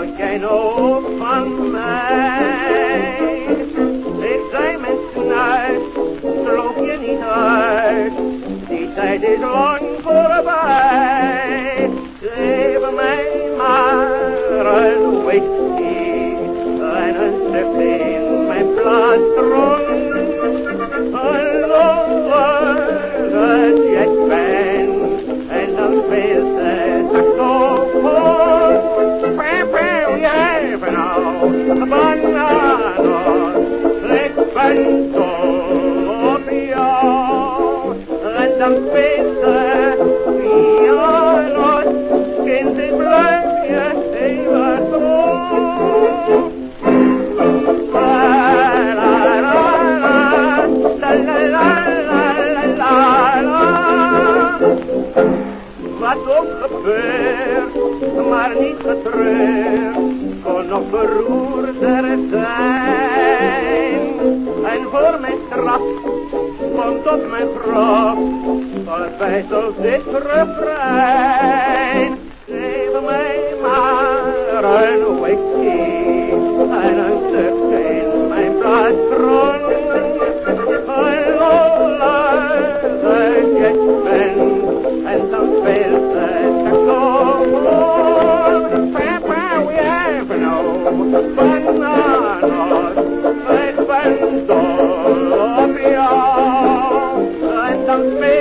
jou, houd jij nou op van mij? Ik zei mijn snuit, sloop je niet uit, die tijd is lang voorbij. Geef mij maar een whisky en een stuk in mijn plastron. Een lover dat jij bent en dan speelt de bananos. Ik ben dol op Wat ook gebeurt, maar niet getreurd, kon nog beroerder zijn. En voor mijn straf komt op mijn altijd als dit refrein. Geef mij maar een whisky en een stuk in mijn plastron. Don't Make